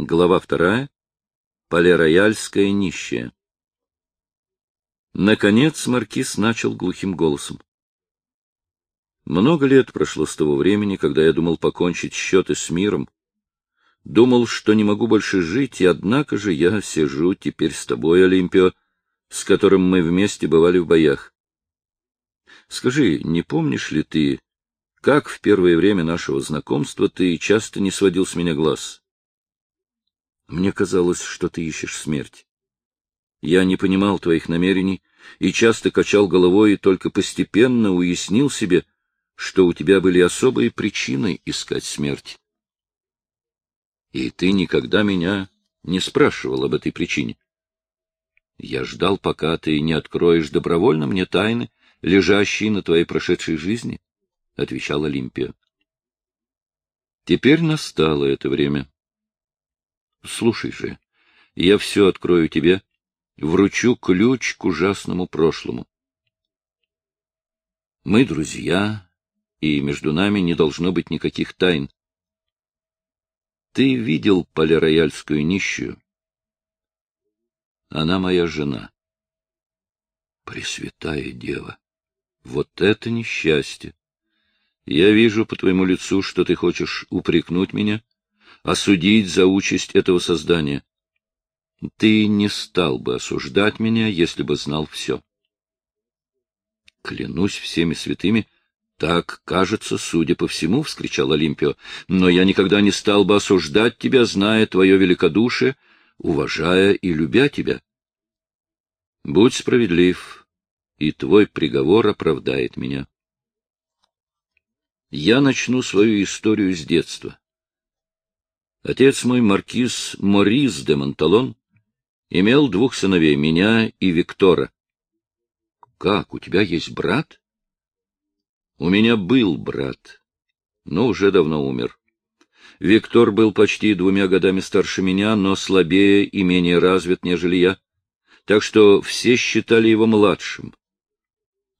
Глава вторая. Полерояльская нищая. Наконец маркиз начал глухим голосом. Много лет прошло с того времени, когда я думал покончить счеты с миром. Думал, что не могу больше жить, и однако же я сижу теперь с тобой, Олимпио, с которым мы вместе бывали в боях. Скажи, не помнишь ли ты, как в первое время нашего знакомства ты часто не сводил с меня глаз? Мне казалось, что ты ищешь смерть. Я не понимал твоих намерений и часто качал головой и только постепенно уяснил себе, что у тебя были особые причины искать смерть. И ты никогда меня не спрашивал об этой причине. Я ждал, пока ты не откроешь добровольно мне тайны, лежащие на твоей прошедшей жизни, — отвечал Олимпия. Теперь настало это время. Слушай же, я все открою тебе, вручу ключ к ужасному прошлому. Мы друзья, и между нами не должно быть никаких тайн. Ты видел полирояльскую нищую? Она моя жена. Пресвятая Дева, вот это несчастье! Я вижу по твоему лицу, что ты хочешь упрекнуть меня, осудить за участь этого создания. Ты не стал бы осуждать меня, если бы знал все. Клянусь всеми святыми, так кажется, судя по всему, — вскричал Олимпио, — но я никогда не стал бы осуждать тебя, зная твое великодушие, уважая и любя тебя. Будь справедлив, и твой приговор оправдает меня. Я начну свою историю с детства. Отец мой, маркиз Морис де Монталон, имел двух сыновей, меня и Виктора. — Как, у тебя есть брат? — У меня был брат, но уже давно умер. Виктор был почти двумя годами старше меня, но слабее и менее развит, нежели я, так что все считали его младшим.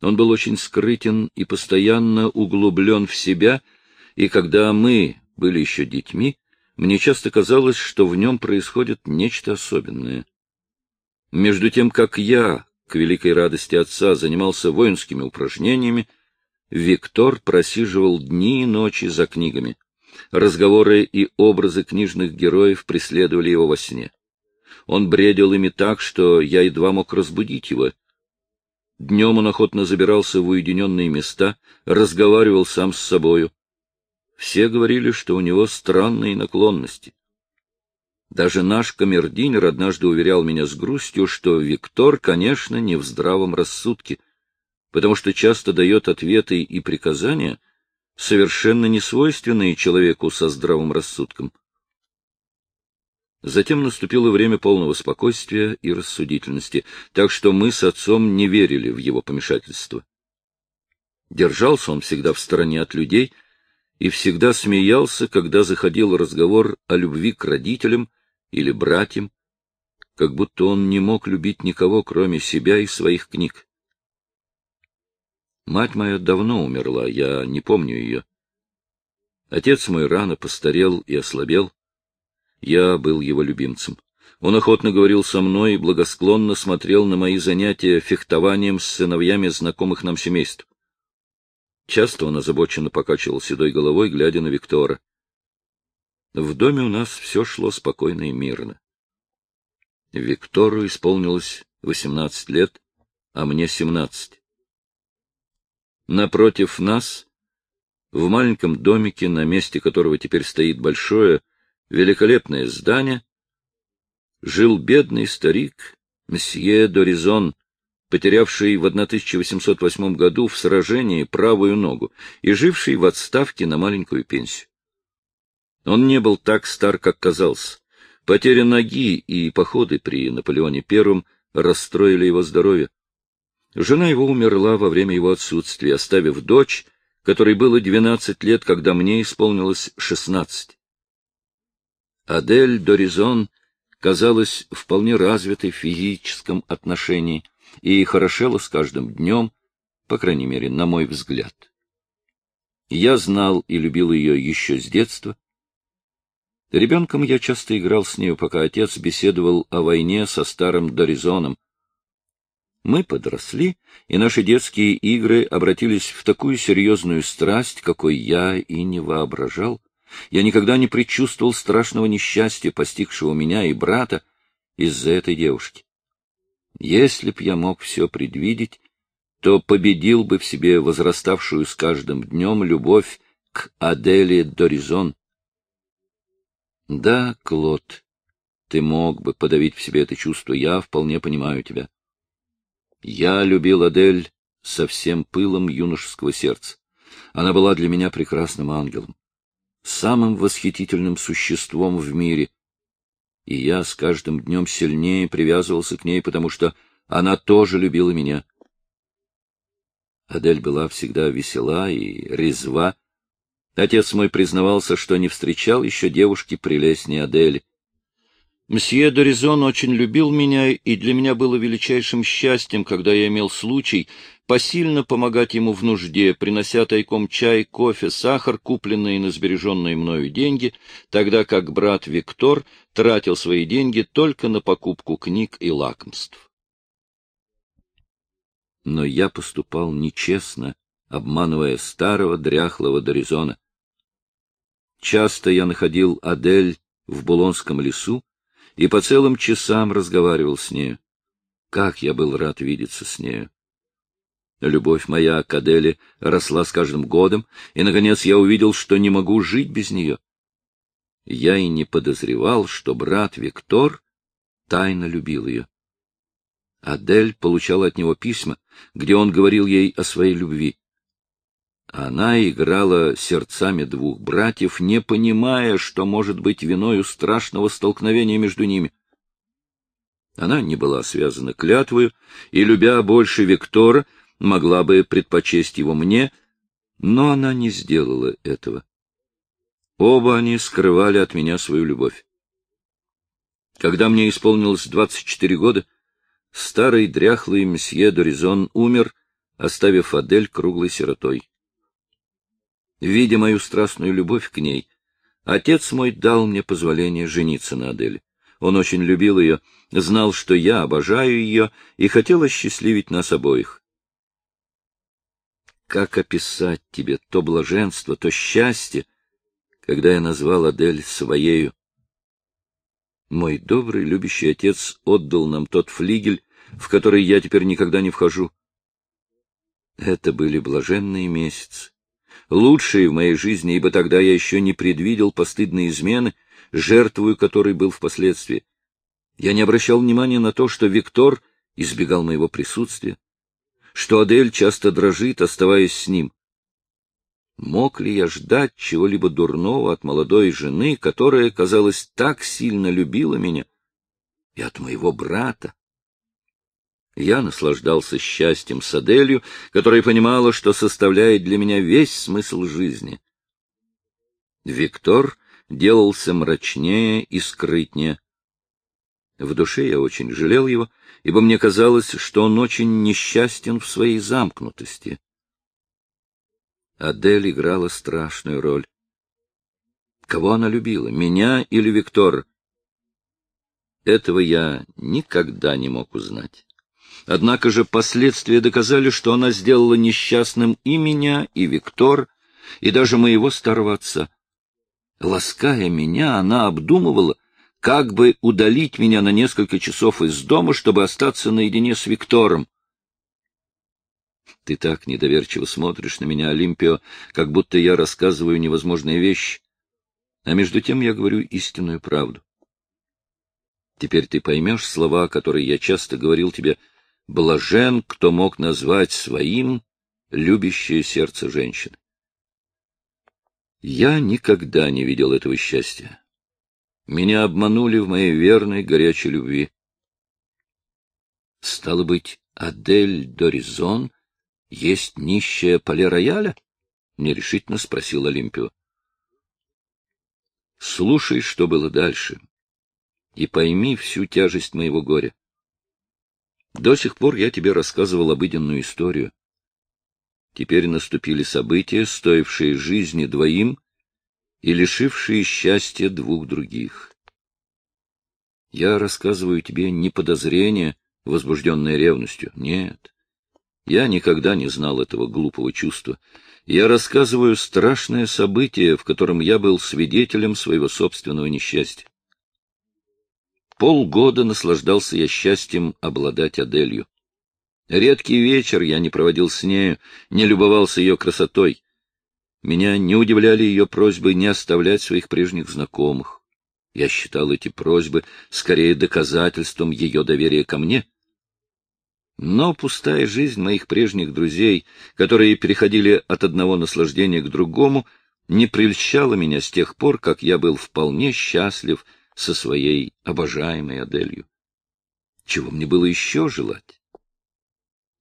Он был очень скрытен и постоянно углублен в себя, и когда мы были еще детьми, мне часто казалось, что в нем происходит нечто особенное. Между тем, как я, к великой радости отца, занимался воинскими упражнениями, Виктор просиживал дни и ночи за книгами. Разговоры и образы книжных героев преследовали его во сне. Он бредил ими так, что я едва мог разбудить его. Днем он охотно забирался в уединенные места, разговаривал сам с собою. Все говорили, что у него странные наклонности. Даже наш камердинер однажды уверял меня с грустью, что Виктор, конечно, не в здравом рассудке, потому что часто дает ответы и приказания, совершенно несвойственные человеку со здравым рассудком. Затем наступило время полного спокойствия и рассудительности, так что мы с отцом не верили в его помешательство. Держался он всегда в стороне от людей и всегда смеялся, когда заходил разговор о любви к родителям или братьям, как будто он не мог любить никого, кроме себя и своих книг. Мать моя давно умерла, я не помню ее. Отец мой рано постарел и ослабел. Я был его любимцем. Он охотно говорил со мной и благосклонно смотрел на мои занятия фехтованием с сыновьями знакомых нам семейств. Часто он озабоченно покачивал седой головой, глядя на Виктора. В доме у нас все шло спокойно и мирно. Виктору исполнилось восемнадцать лет, а мне семнадцать. Напротив нас, в маленьком домике, на месте которого теперь стоит большое, великолепное здание, жил бедный старик месье Доризон, потерявший в 1808 году в сражении правую ногу и живший в отставке на маленькую пенсию. Он не был так стар, как казался. Потеря ноги и походы при Наполеоне I расстроили его здоровье. Жена его умерла во время его отсутствия, оставив дочь, которой было двенадцать лет, когда мне исполнилось шестнадцать. Адель Доризон казалась вполне развитой в физическом отношении и хорошела с каждым днем, по крайней мере, на мой взгляд. Я знал и любил ее еще с детства. Ребенком я часто играл с нею, пока отец беседовал о войне со старым Доризоном. Мы подросли, и наши детские игры обратились в такую серьезную страсть, какой я и не воображал. Я никогда не предчувствовал страшного несчастья, постигшего меня и брата, из-за этой девушки. Если б я мог все предвидеть, то победил бы в себе возраставшую с каждым днем любовь к Аделе Доризон. Да, Клод, ты мог бы подавить в себе это чувство, я вполне понимаю тебя. Я любил Адель со всем пылом юношеского сердца. Она была для меня прекрасным ангелом, самым восхитительным существом в мире, и я с каждым днем сильнее привязывался к ней, потому что она тоже любила меня. Адель была всегда весела и резва. Отец мой признавался, что не встречал еще девушки прелестнее Адели. Мсье Доризон очень любил меня, и для меня было величайшим счастьем, когда я имел случай посильно помогать ему в нужде, принося тайком чай, кофе, сахар, купленные на сбереженные мною деньги, тогда как брат Виктор тратил свои деньги только на покупку книг и лакомств. Но я поступал нечестно, обманывая старого дряхлого Доризона. Часто я находил Адель в Булонском лесу, и по целым часам разговаривал с нею. Как я был рад видеться с нею! Любовь моя к Аделе росла с каждым годом, и, наконец, я увидел, что не могу жить без нее. Я и не подозревал, что брат Виктор тайно любил ее. Адель получала от него письма, где он говорил ей о своей любви. Она играла сердцами двух братьев, не понимая, что может быть виною страшного столкновения между ними. Она не была связана клятвою, и, любя больше Виктора, могла бы предпочесть его мне, но она не сделала этого. Оба они скрывали от меня свою любовь. Когда мне исполнилось двадцать четыре года, старый дряхлый месье Доризон умер, оставив Адель круглой сиротой. Видя мою страстную любовь к ней, отец мой дал мне позволение жениться на Аделе. Он очень любил ее, знал, что я обожаю ее, и хотел осчастливить нас обоих. Как описать тебе то блаженство, то счастье, когда я назвал Адель своею? Мой добрый, любящий отец отдал нам тот флигель, в который я теперь никогда не вхожу. Это были блаженные месяцы лучшие в моей жизни, ибо тогда я еще не предвидел постыдной измены, жертвую которой был впоследствии. Я не обращал внимания на то, что Виктор избегал моего присутствия, что Адель часто дрожит, оставаясь с ним. Мог ли я ждать чего-либо дурного от молодой жены, которая, казалось, так сильно любила меня, и от моего брата? Я наслаждался счастьем с Аделью, которая понимала, что составляет для меня весь смысл жизни. Виктор делался мрачнее и скрытнее. В душе я очень жалел его, ибо мне казалось, что он очень несчастен в своей замкнутости. Адель играла страшную роль. Кого она любила, меня или Виктора? Этого я никогда не мог узнать. Однако же последствия доказали, что она сделала несчастным и меня, и Виктор, и даже моего старого отца. Лаская меня, она обдумывала, как бы удалить меня на несколько часов из дома, чтобы остаться наедине с Виктором. Ты так недоверчиво смотришь на меня, Олимпио, как будто я рассказываю невозможные вещи. А между тем я говорю истинную правду. Теперь ты поймешь слова, которые я часто говорил тебе Блажен, кто мог назвать своим любящее сердце женщины. Я никогда не видел этого счастья. Меня обманули в моей верной горячей любви. Стало быть, Адель Доризон есть нищая поле-рояля? — нерешительно спросил Олимпио. — Слушай, что было дальше, и пойми всю тяжесть моего горя. До сих пор я тебе рассказывал обыденную историю. Теперь наступили события, стоившие жизни двоим, и лишившие счастья двух других. Я рассказываю тебе не подозрение, возбужденное ревностью. Нет, я никогда не знал этого глупого чувства. Я рассказываю страшное событие, в котором я был свидетелем своего собственного несчастья. Полгода наслаждался я счастьем обладать Аделью. Редкий вечер я не проводил с нею, не любовался ее красотой. Меня не удивляли ее просьбы не оставлять своих прежних знакомых. Я считал эти просьбы скорее доказательством ее доверия ко мне. Но пустая жизнь моих прежних друзей, которые переходили от одного наслаждения к другому, не прельщала меня с тех пор, как я был вполне счастлив со своей обожаемой Аделью. Чего мне было еще желать?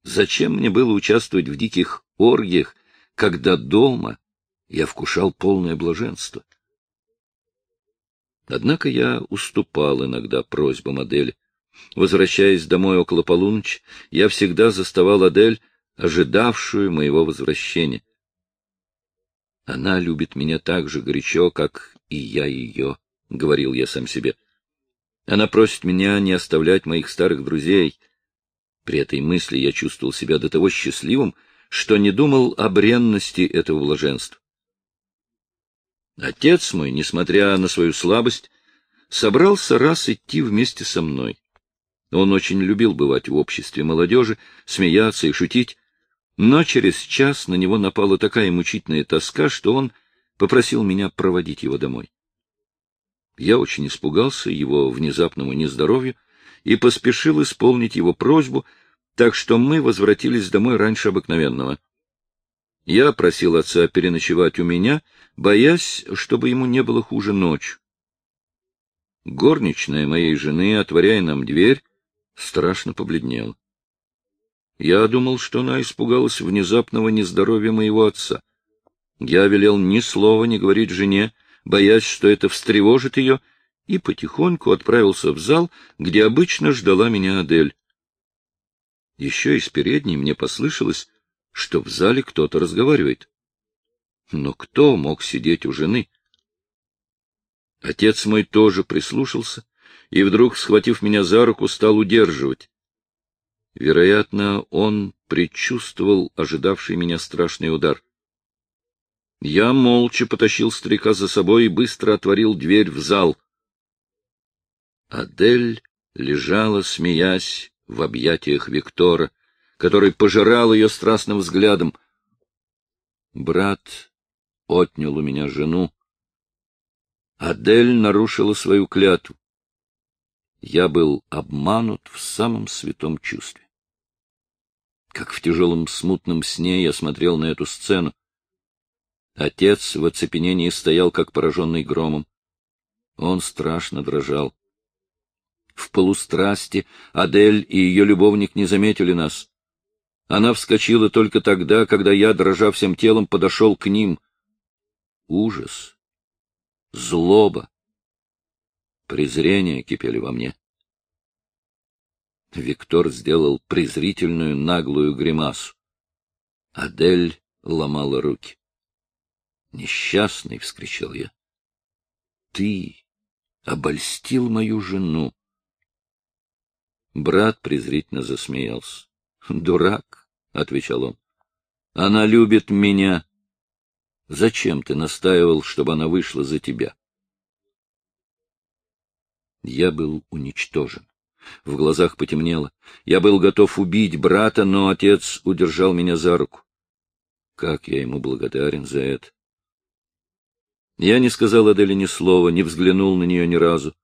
Зачем мне было участвовать в диких оргиях, когда дома я вкушал полное блаженство? Однако я уступал иногда просьбам Адели. Возвращаясь домой около полуночи, я всегда заставал Адель, ожидавшую моего возвращения. Она любит меня так же горячо, как и я ее, — говорил я сам себе. Она просит меня не оставлять моих старых друзей. При этой мысли я чувствовал себя до того счастливым, что не думал о бренности этого блаженства. Отец мой, несмотря на свою слабость, собрался раз идти вместе со мной. Он очень любил бывать в обществе молодежи, смеяться и шутить, но через час на него напала такая мучительная тоска, что он попросил меня проводить его домой. Я очень испугался его внезапному нездоровью и поспешил исполнить его просьбу, так что мы возвратились домой раньше обыкновенного. Я просил отца переночевать у меня, боясь, чтобы ему не было хуже ночью. Горничная моей жены, отворяя нам дверь, страшно побледнела. Я думал, что она испугалась внезапного нездоровья моего отца. Я велел ни слова не говорить жене, боясь, что это встревожит ее, и потихоньку отправился в зал, где обычно ждала меня Адель. Еще из передней мне послышалось, что в зале кто-то разговаривает. Но кто мог сидеть у жены? Отец мой тоже прислушался и вдруг, схватив меня за руку, стал удерживать. Вероятно, он предчувствовал ожидавший меня страшный удар. Я молча потащил старика за собой и быстро отворил дверь в зал. Адель лежала, смеясь, в объятиях Виктора, который пожирал ее страстным взглядом. Брат отнял у меня жену. Адель нарушила свою клятву. Я был обманут в самом святом чувстве. Как в тяжелом смутном сне я смотрел на эту сцену. Отец в оцепенении стоял, как пораженный громом. Он страшно дрожал. В полустрасти Адель и ее любовник не заметили нас. Она вскочила только тогда, когда я, дрожа всем телом, подошел к ним. Ужас, злоба, презрение кипели во мне. Виктор сделал презрительную наглую гримасу. Адель ломала руки. «Несчастный!» — вскричал я. «Ты обольстил мою жену!» Брат презрительно засмеялся. «Дурак!» — отвечал он. «Она любит меня. Зачем ты настаивал, чтобы она вышла за тебя?» Я был уничтожен. В глазах потемнело. Я был готов убить брата, но отец удержал меня за руку. Как я ему благодарен за это. Я не сказал Аделе ни слова, не взглянул на нее ни разу.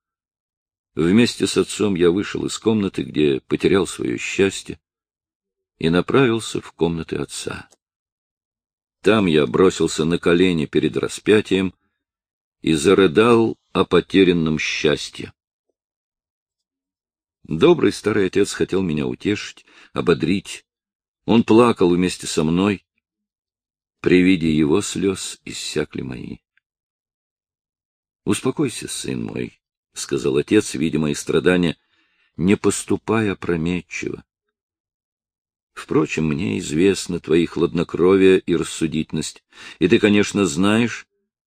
Вместе с отцом я вышел из комнаты, где потерял свое счастье, и направился в комнаты отца. Там я бросился на колени перед распятием и зарыдал о потерянном счастье. Добрый старый отец хотел меня утешить, ободрить. Он плакал вместе со мной. При виде его слез иссякли мои. — Успокойся, сын мой, — сказал отец, видя мои страдания, — не поступай опрометчиво. Впрочем, мне известно твои хладнокровие и рассудительность, и ты, конечно, знаешь,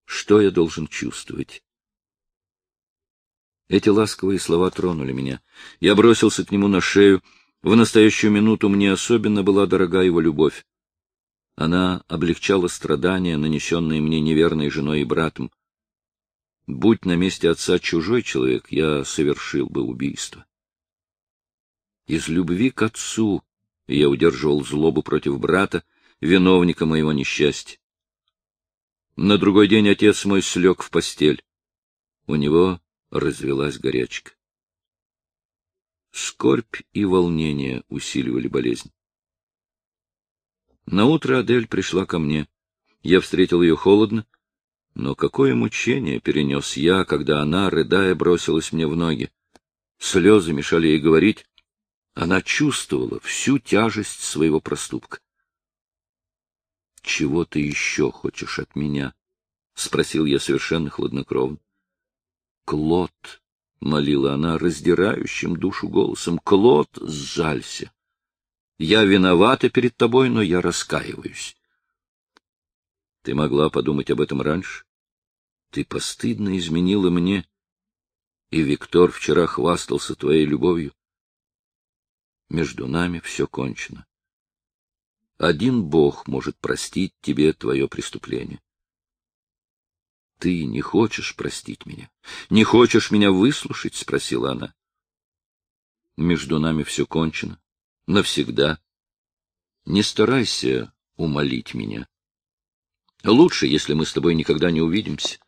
Что я должен чувствовать? Эти ласковые слова тронули меня. Я бросился к нему на шею. В настоящую минуту мне особенно была дорога его любовь. Она облегчала страдания, нанесенные мне неверной женой и братом. Будь на месте отца чужой человек, я совершил бы убийство. Из любви к отцу я удерживал злобу против брата, виновника моего несчастья. На другой день отец мой слег в постель. У него развелась горячка. Скорбь и волнение усиливали болезнь. На утро Адель пришла ко мне. Я встретил ее холодно, но какое мучение перенес я, когда она, рыдая, бросилась мне в ноги. Слезы мешали ей говорить. Она чувствовала всю тяжесть своего проступка. — Чего ты еще хочешь от меня? — спросил я совершенно хладнокровно. — Клод, — молила она раздирающим душу голосом, — Клод, сжалься. Я виновата перед тобой, но я раскаиваюсь. Ты могла подумать об этом раньше? Ты постыдно изменила мне, и Виктор вчера хвастался твоей любовью. Между нами все кончено. Один Бог может простить тебе твое преступление. Ты не хочешь простить меня? Не хочешь меня выслушать? — спросила она. Между нами все кончено навсегда. Не старайся умолить меня. Лучше, если мы с тобой никогда не увидимся.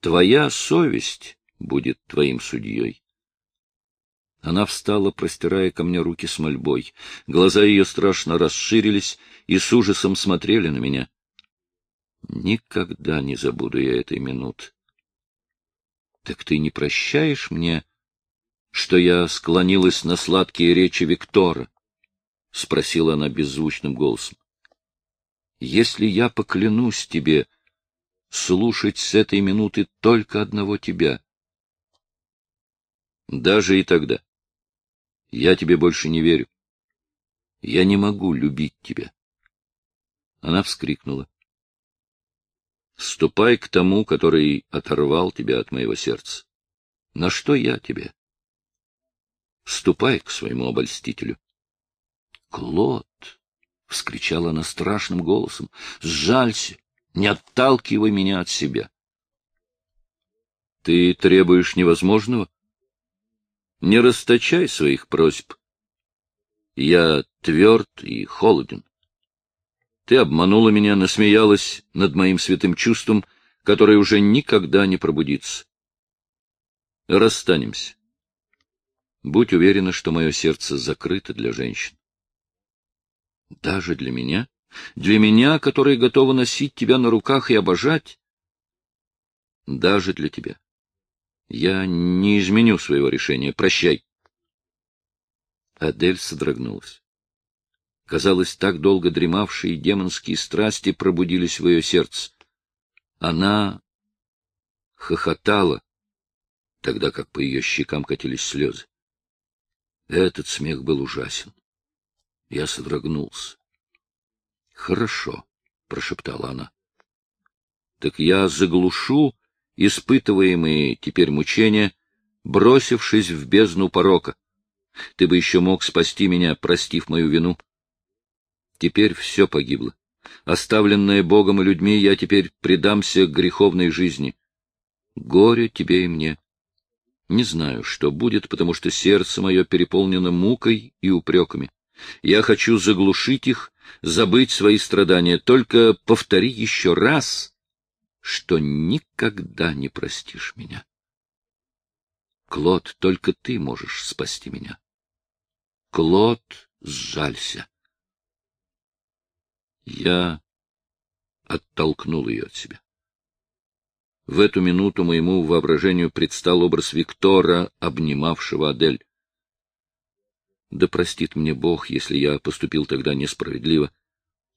Твоя совесть будет твоим судьей. Она встала, простирая ко мне руки с мольбой. Глаза ее страшно расширились и с ужасом смотрели на меня. Никогда не забуду я этой минуты. Так ты не прощаешь мне что я склонилась на сладкие речи Виктора? — спросила она беззвучным голосом. — Если я поклянусь тебе слушать с этой минуты только одного тебя. Даже и тогда. Я тебе больше не верю. Я не могу любить тебя. Она вскрикнула. Ступай к тому, который оторвал тебя от моего сердца. На что я тебе? Ступай к своему обольстителю. — Клод! — вскричала она страшным голосом. — Сжалься! Не отталкивай меня от себя. — Ты требуешь невозможного? Не расточай своих просьб. Я тверд и холоден. Ты обманула меня, насмеялась над моим святым чувством, которое уже никогда не пробудится. Расстанемся. Будь уверена, что мое сердце закрыто для женщин. Даже для меня? Для меня, которая готова носить тебя на руках и обожать? Даже для тебя. Я не изменю своего решения. Прощай. Адель содрогнулась. Казалось, так долго дремавшие демонские страсти пробудились в ее сердце. Она хохотала, тогда как по ее щекам катились слезы. Этот смех был ужасен. Я содрогнулся. — Хорошо, — прошептала она. — Так я заглушу испытываемые теперь мучения, бросившись в бездну порока. Ты бы еще мог спасти меня, простив мою вину. Теперь все погибло. Оставленная Богом и людьми, я теперь предамся греховной жизни. Горе тебе и мне. Не знаю, что будет, потому что сердце мое переполнено мукой и упреками. Я хочу заглушить их, забыть свои страдания. Только повтори еще раз, что никогда не простишь меня. Клод, только ты можешь спасти меня. Клод, сжалься. Я оттолкнул ее от себя. В эту минуту моему воображению предстал образ Виктора, обнимавшего Адель. Да простит мне Бог, если я поступил тогда несправедливо.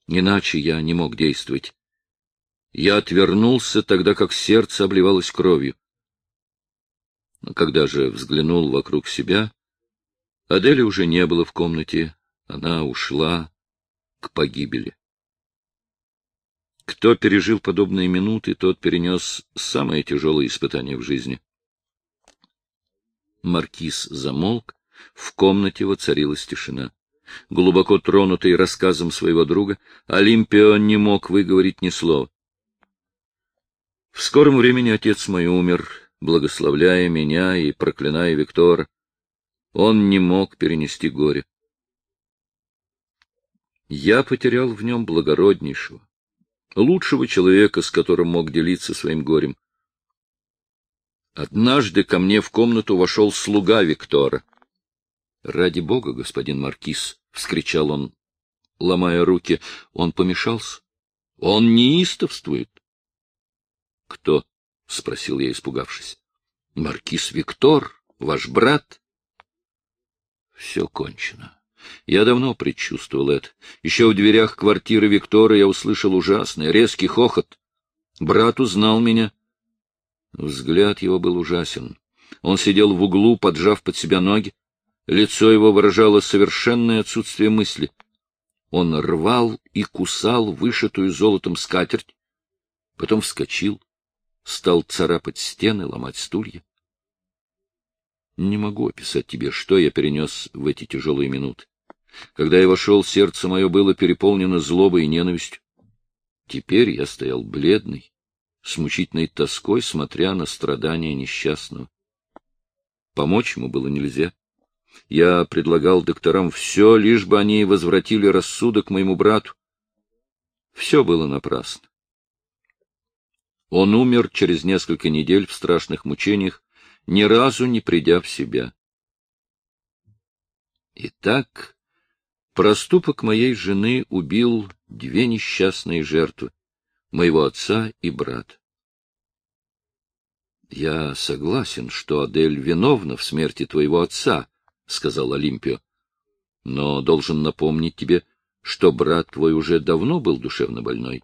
Иначе я не мог действовать. Я отвернулся тогда, как сердце обливалось кровью. Но когда же взглянул вокруг себя, Адели уже не было в комнате, она ушла к погибели. Кто пережил подобные минуты, тот перенес самые тяжелые испытания в жизни. Маркиз замолк, в комнате воцарилась тишина. Глубоко тронутый рассказом своего друга, Олимпио не мог выговорить ни слова. В скором времени отец мой умер, благословляя меня и проклиная Виктора. Он не мог перенести горе. Я потерял в нем благороднейшего, лучшего человека, с которым мог делиться своим горем. Однажды ко мне в комнату вошел слуга Виктора. — Ради бога, господин Маркиз! — вскричал он, ломая руки. — Он помешался? — Он неистовствует. — Кто? — спросил я, испугавшись. — Маркиз Виктор, ваш брат. Все кончено. Я давно предчувствовал это. Еще в дверях квартиры Виктора я услышал ужасный, резкий хохот. Брат узнал меня. Взгляд его был ужасен. Он сидел в углу, поджав под себя ноги. Лицо его выражало совершенное отсутствие мысли. Он рвал и кусал вышитую золотом скатерть, потом вскочил, стал царапать стены, ломать стулья. Не могу описать тебе, что я перенес в эти тяжелые минуты. Когда я вошел, сердце мое было переполнено злобой и ненавистью. Теперь я стоял бледный, с мучительной тоской, смотря на страдания несчастного. Помочь ему было нельзя. Я предлагал докторам все, лишь бы они возвратили рассудок моему брату. Все было напрасно. Он умер через несколько недель в страшных мучениях, ни разу не придя в себя. Итак, проступок моей жены убил две несчастные жертвы — моего отца и брата. — Я согласен, что Адель виновна в смерти твоего отца, — сказал Олимпио. — Но должен напомнить тебе, что брат твой уже давно был душевно больной.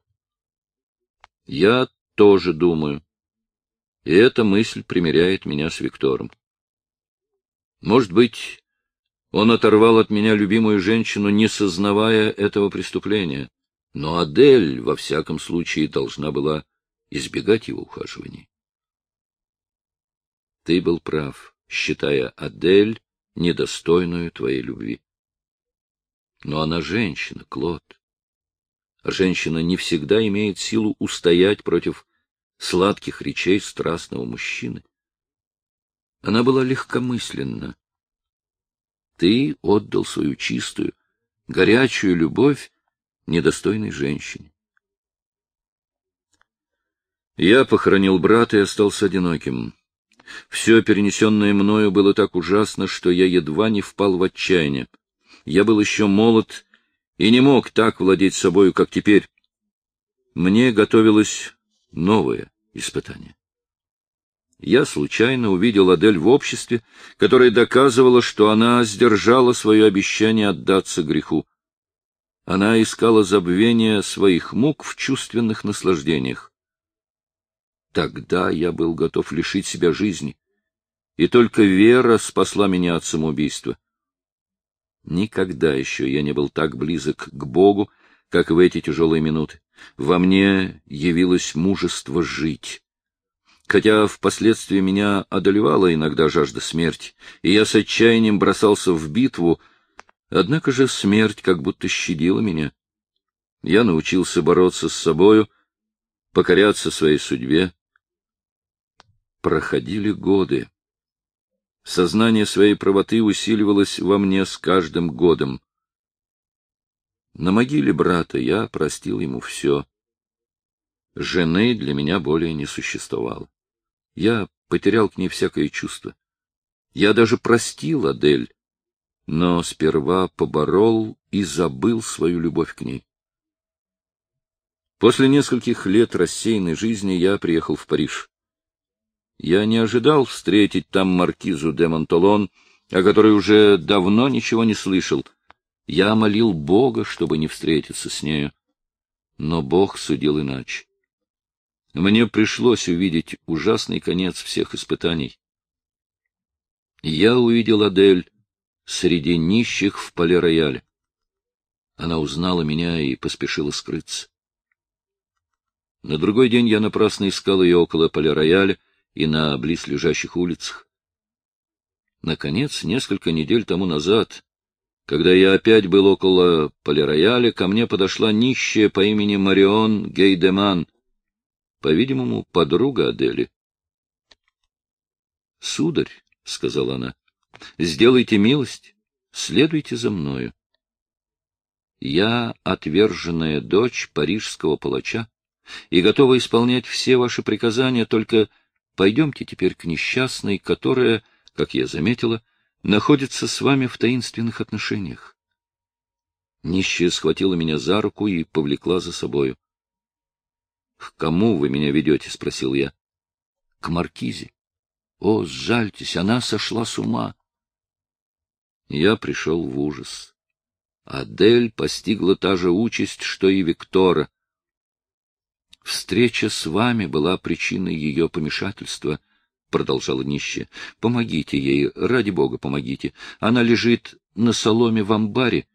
— Я тоже думаю, и эта мысль примиряет меня с Виктором. Может быть, он оторвал от меня любимую женщину, не сознавая этого преступления, но Адель, во всяком случае, должна была избегать его ухаживаний. Ты был прав, считая Адель недостойную твоей любви. Но она женщина, Клод. Женщина не всегда имеет силу устоять против сладких речей страстного мужчины. Она была легкомысленна. Ты отдал свою чистую, горячую любовь недостойной женщине. Я похоронил брата и остался одиноким. Все перенесенное мною было так ужасно, что я едва не впал в отчаяние. Я был еще молод и не мог так владеть собою, как теперь. Мне готовилось новое испытание. Я случайно увидел Адель в обществе, которое доказывало, что она сдержала свое обещание отдаться греху. Она искала забвения своих мук в чувственных наслаждениях. Тогда я был готов лишить себя жизни, и только вера спасла меня от самоубийства. Никогда еще я не был так близок к Богу, как в эти тяжелые минуты. Во мне явилось мужество жить. Хотя впоследствии меня одолевала иногда жажда смерти, и я с отчаянием бросался в битву, однако же смерть как будто щадила меня. Я научился бороться с собою, покоряться своей судьбе. Проходили годы. Сознание своей правоты усиливалось во мне с каждым годом. На могиле брата я простил ему все. Жены для меня более не существовало. Я потерял к ней всякое чувство. Я даже простил Адель, но сперва поборол и забыл свою любовь к ней. После нескольких лет рассеянной жизни я приехал в Париж. Я не ожидал встретить там маркизу де Монтолон, о которой уже давно ничего не слышал — я молил Бога, чтобы не встретиться с нею. Но Бог судил иначе. Мне пришлось увидеть ужасный конец всех испытаний. Я увидел Адель среди нищих в поле-рояле. Она узнала меня и поспешила скрыться. На другой день я напрасно искал ее около поля-рояля и на близлежащих улицах. Наконец, несколько недель тому назад, когда я опять был около поля-рояля, ко мне подошла нищая по имени Марион Гейдеман, по-видимому, подруга Адели. — Сударь, — сказала она, — сделайте милость, следуйте за мною. Я отверженная дочь парижского палача и готова исполнять все ваши приказания, только пойдемте теперь к несчастной, которая, как я заметила, находится с вами в таинственных отношениях. Нищая схватила меня за руку и повлекла за собою. — К кому вы меня ведете? — спросил я. — К маркизе. О, сжальтесь, она сошла с ума. Я пришел в ужас. Адель постигла та же участь, что и Виктора. Встреча с вами была причиной ее помешательства, — продолжала нищая. — Помогите ей, ради бога, помогите. Она лежит на соломе в амбаре,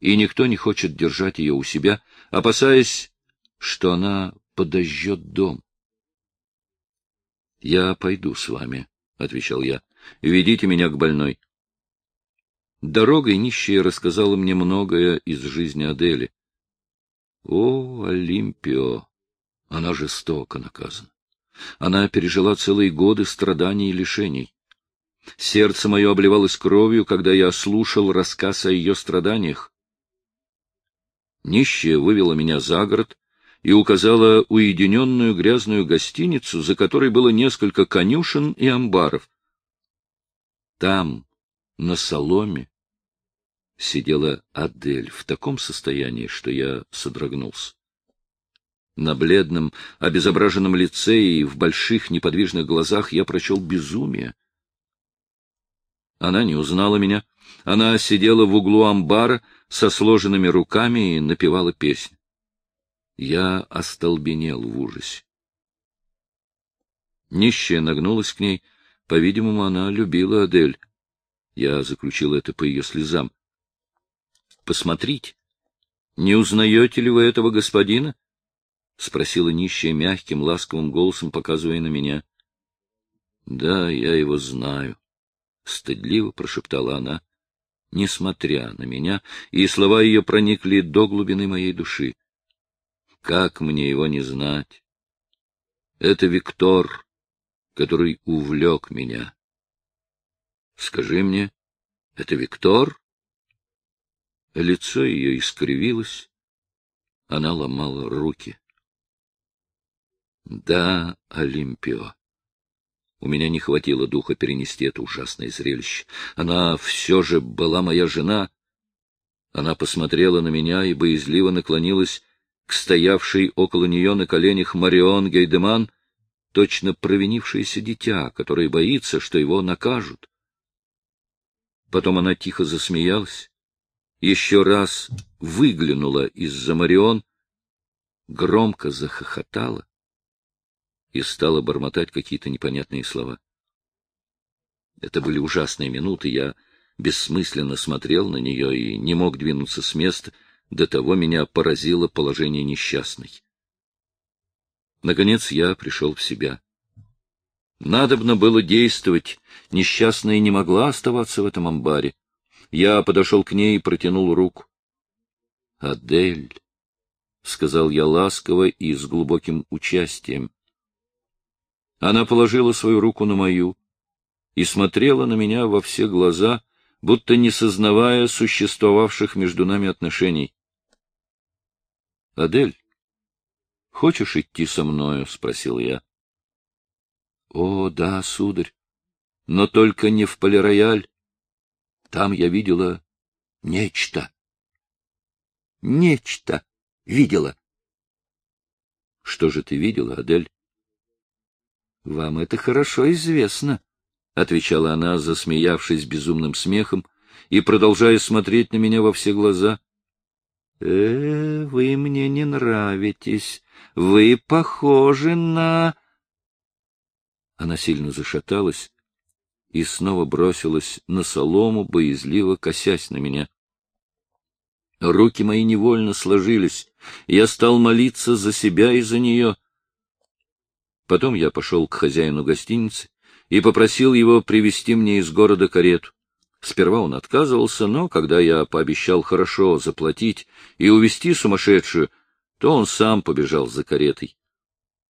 и никто не хочет держать ее у себя, опасаясь, что она подожжет дом. — Я пойду с вами, — отвечал я. — Ведите меня к больной. Дорогой нищая рассказала мне многое из жизни Адели. О, Олимпио! Она жестоко наказана. Она пережила целые годы страданий и лишений. Сердце мое обливалось кровью, когда я слушал рассказ о ее страданиях. Нищая вывела меня за город и указала уединенную грязную гостиницу, за которой было несколько конюшен и амбаров. Там, на соломе, сидела Адель в таком состоянии, что я содрогнулся. На бледном, обезображенном лице и в больших неподвижных глазах я прочел безумие. Она не узнала меня. Она сидела в углу амбара со сложенными руками и напевала песнь. Я остолбенел в ужасе. Нищая нагнулась к ней. По-видимому, она любила Адель. Я заключил это по ее слезам. — Посмотрите, не узнаете ли вы этого господина? — спросила нищая мягким, ласковым голосом, показывая на меня. — Да, я его знаю, — стыдливо прошептала она, несмотря на меня, и слова ее проникли до глубины моей души. Как мне его не знать? Это Виктор, который увлек меня. Скажи мне, это Виктор? Лицо ее искривилось, она ломала руки. Да, Олимпио. У меня не хватило духа перенести это ужасное зрелище. Она все же была моя жена. Она посмотрела на меня и боязливо наклонилась к стоявшей около нее на коленях Марион Гейдеман, точно провинившееся дитя, которое боится, что его накажут. Потом она тихо засмеялась, еще раз выглянула из-за Марион, громко захохотала и стала бормотать какие-то непонятные слова. Это были ужасные минуты, я бессмысленно смотрел на нее и не мог двинуться с места, до того меня поразило положение несчастной. Наконец я пришел в себя. Надобно было действовать, несчастная не могла оставаться в этом амбаре. Я подошел к ней и протянул руку. — Адель, — сказал я ласково и с глубоким участием. Она положила свою руку на мою и смотрела на меня во все глаза, будто не сознавая существовавших между нами отношений. — Адель, хочешь идти со мною? — спросил я. — О, да, сударь, но только не в полирояль. Там я видела нечто. Нечто видела. — Что же ты видела, Адель? — Вам это хорошо известно, — отвечала она, засмеявшись безумным смехом и продолжая смотреть на меня во все глаза. — Э, вы мне не нравитесь. Вы похожи на... Она сильно зашаталась и снова бросилась на солому, боязливо косясь на меня. Руки мои невольно сложились, я стал молиться за себя и за нее — Потом я пошел к хозяину гостиницы и попросил его привезти мне из города карету. Сперва он отказывался, но когда я пообещал хорошо заплатить и увезти сумасшедшую, то он сам побежал за каретой.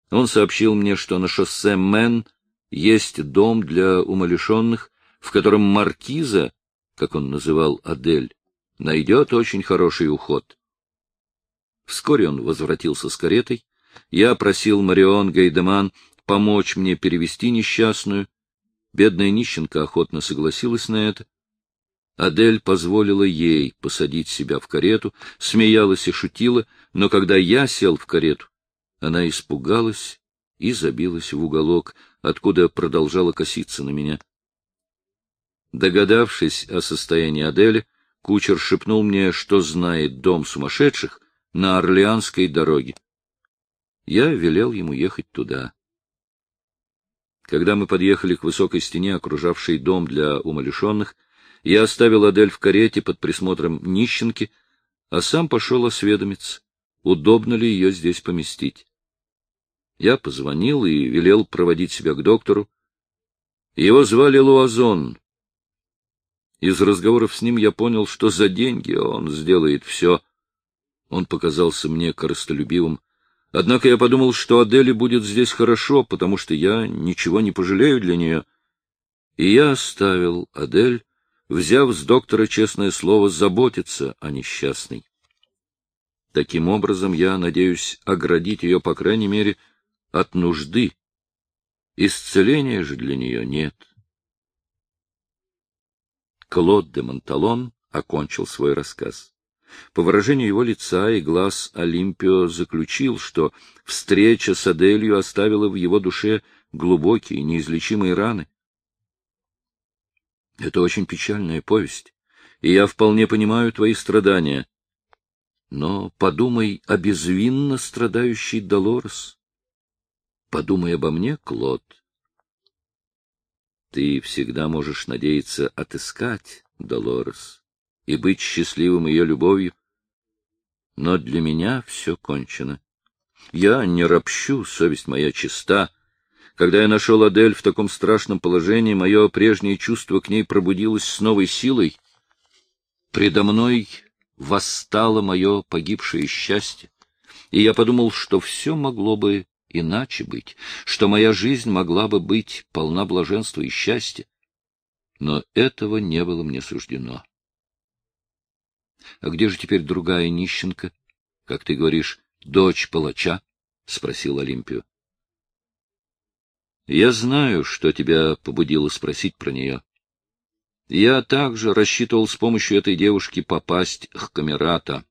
Он сообщил мне, что на шоссе Мэн есть дом для умалишенных, в котором маркиза, как он называл Адель, найдет очень хороший уход. Вскоре он возвратился с каретой. Я просил Марион Гайдеман помочь мне перевести несчастную. Бедная нищенка охотно согласилась на это. Адель позволила ей посадить себя в карету, смеялась и шутила, но когда я сел в карету, она испугалась и забилась в уголок, откуда продолжала коситься на меня. Догадавшись о состоянии Адели, кучер шепнул мне, что знает дом сумасшедших на Орлеанской дороге. Я велел ему ехать туда. Когда мы подъехали к высокой стене, окружавшей дом для умалишенных, я оставил Адель в карете под присмотром нищенки, а сам пошел осведомиться, удобно ли ее здесь поместить. Я позвонил и велел проводить себя к доктору. Его звали Луазон. Из разговоров с ним я понял, что за деньги он сделает все. Он показался мне корыстолюбивым. Однако я подумал, что Аделе будет здесь хорошо, потому что я ничего не пожалею для нее. И я оставил Адель взяв с доктора честное слово заботиться о несчастной. Таким образом, я надеюсь оградить ее, по крайней мере, от нужды. Исцеления же для нее нет. Клод де Монталон окончил свой рассказ. По выражению его лица и глаз Олимпио заключил, что встреча с Аделью оставила в его душе глубокие неизлечимые раны. Это очень печальная повесть, и я вполне понимаю твои страдания. Но подумай о безвинно страдающей Долорес. Подумай обо мне, Клод. Ты всегда можешь надеяться отыскать Долорес и быть счастливым ее любовью. Но для меня все кончено. Я не ропщу, совесть моя чиста, — когда я нашел Адель в таком страшном положении, мое прежнее чувство к ней пробудилось с новой силой. Предо мной восстало мое погибшее счастье, и я подумал, что все могло бы иначе быть, что моя жизнь могла бы быть полна блаженства и счастья. Но этого не было мне суждено. — А где же теперь другая нищенка? Как ты говоришь, дочь палача? — спросил Олимпию. Я знаю, что тебя побудило спросить про нее. Я также рассчитывал с помощью этой девушки попасть к Камерата.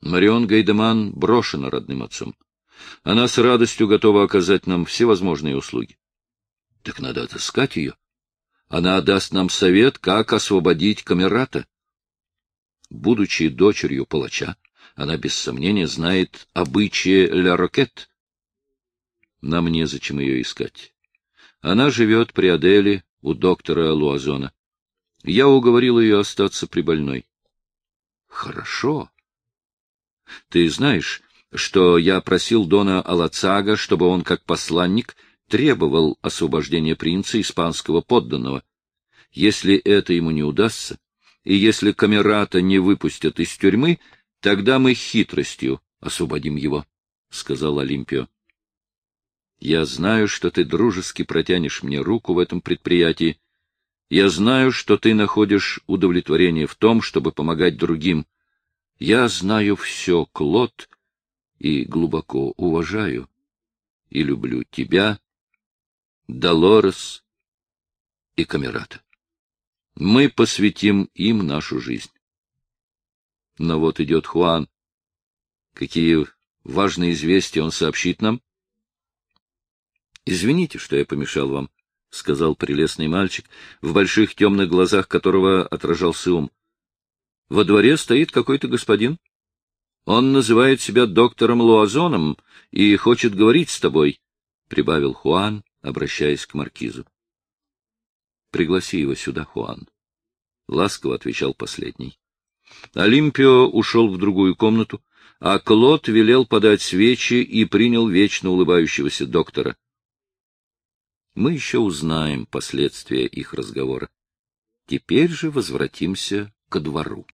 Марион Гайдеман брошена родным отцом. Она с радостью готова оказать нам всевозможные услуги. Так надо отыскать ее. Она даст нам совет, как освободить Камерата. Будучи дочерью палача, она без сомнения знает обычаи Ля Рокет, нам незачем ее искать. Она живет при Аделе у доктора Луазона. Я уговорил ее остаться при больной. Хорошо. Ты знаешь, что я просил Дона Алацага, чтобы он, как посланник, требовал освобождения принца испанского подданного. Если это ему не удастся, и если камерата не выпустят из тюрьмы, тогда мы хитростью освободим его, — сказал Олимпио. Я знаю, что ты дружески протянешь мне руку в этом предприятии. Я знаю, что ты находишь удовлетворение в том, чтобы помогать другим. Я знаю все, Клод, и глубоко уважаю и люблю тебя, Долорес и Камерата. Мы посвятим им нашу жизнь. Но вот идет Хуан. Какие важные известия он сообщит нам? — Извините, что я помешал вам, — сказал прелестный мальчик, в больших темных глазах которого отражался ум. — Во дворе стоит какой-то господин. Он называет себя доктором Луазоном и хочет говорить с тобой, — прибавил Хуан, обращаясь к маркизу. — Пригласи его сюда, Хуан, — ласково отвечал последний. Олимпио ушел в другую комнату, а Клод велел подать свечи и принял вечно улыбающегося доктора. Мы еще узнаем последствия их разговора. Теперь же возвратимся ко двору.